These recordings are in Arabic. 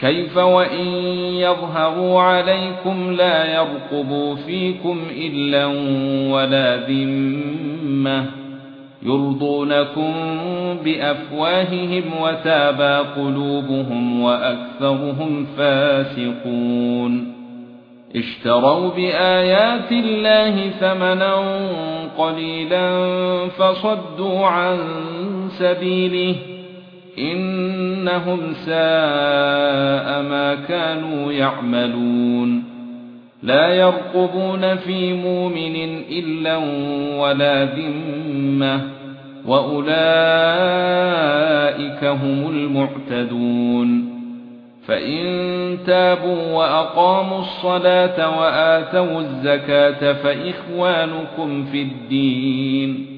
كيف وإن يظهروا عليكم لا يرقبوا فيكم إلا ولا ذمة يرضونكم بأفواههم وتابى قلوبهم وأكثرهم فاسقون اشتروا بآيات الله ثمنا قليلا فصدوا عن سبيله إنهم ساء ما كانوا يعملون. لا يرقبون في مؤمن إلا ولا ذمة وأولئك هم المعتدون. فإن تابوا وأقاموا الصلاة وآتوا الزكاة فإخوانكم في الدين.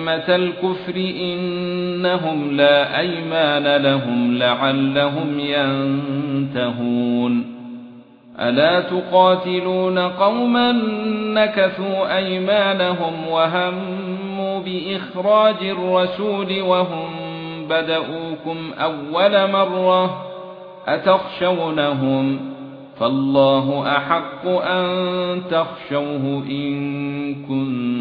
أئمة الكفر إنهم لا أيمان لهم لعلهم ينتهون. ألا تقاتلون قوما نكثوا أيمانهم وهموا بإخراج الرسول وهم بدؤوكم أول مرة أتخشونهم؟ فالله أحق أن تخشوه إن كنتم